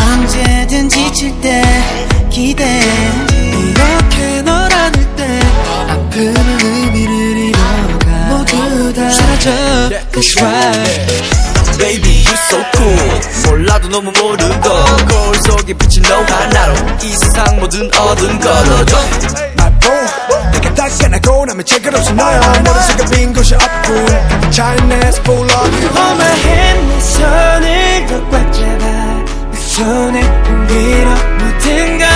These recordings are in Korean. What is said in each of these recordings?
언제든 지칠 때 기대. 이렇게 널 안을 때 아픔은 의미를 잃어가 모두 다 사라져. That's right. Baby you so cool. 몰라도 너무 모르고 거울 속에 비친 너 하나로 이 세상 모든 얻은 걸어줘 말보. 내가 다 끝나고 나면 책을 없어 너야 머릿속에 빈 곳이 없고 you Hold 밀어 모든 걸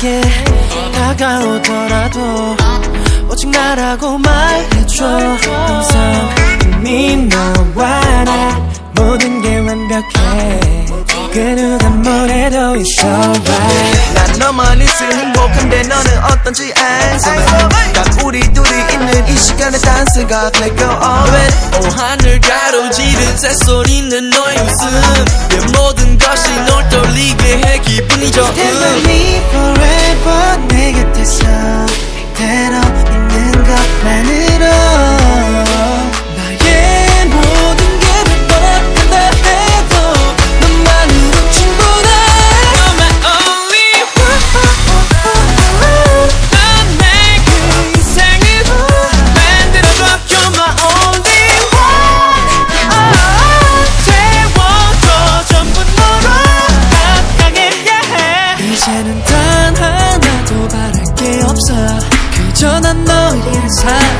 내게 다가오더라도 오직 나라고 말해줘. 항상 이미 너와 나 모든 게 완벽해. 그 누가 뭐래도 it's alright 난 너만 있으면 행복한데 너는 어떤지 딱 우리 둘이 있는 이 시간에 댄스가 Let go of it 오 하늘 가로지른 새소리는 너의 웃음. 내 모든 것이 널 떨리게 해 기분이 for 三